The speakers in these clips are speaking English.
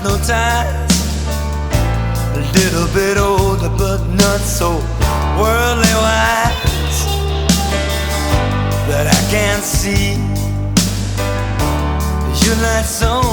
no ties. A little bit older, but not so worldly wise. That I can't see your lights on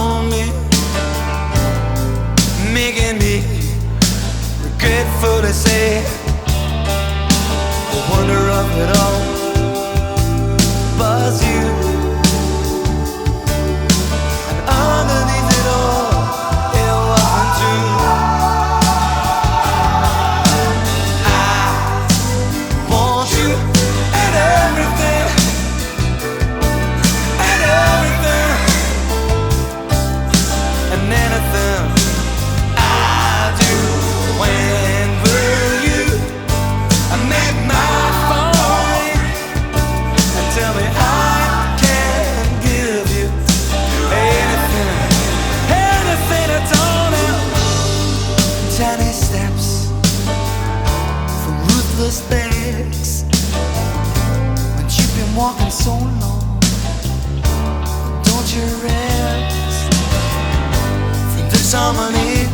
ruthless legs. When you've been walking so long, don't you rest from this harmony,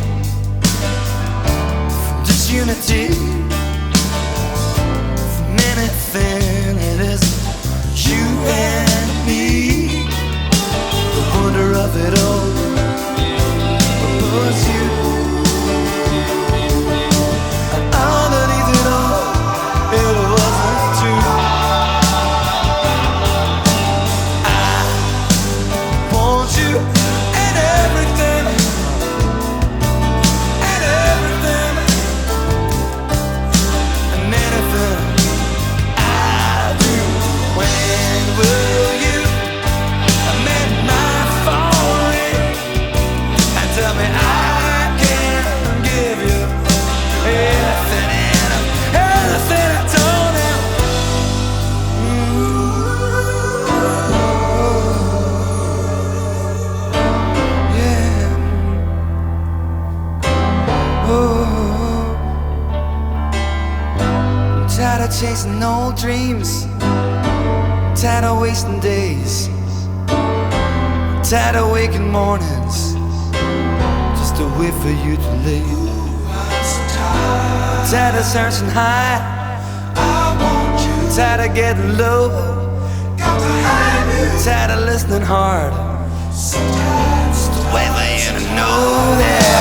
from this unity, from anything it is you and me. The wonder of it all oh, was you. I'm tired of chasing old dreams. Tired of wasting days. Tired of waking mornings just to wait for you to leave. Tired of searching high. Tired of getting low. Tired of listening hard. To wait for you to know that.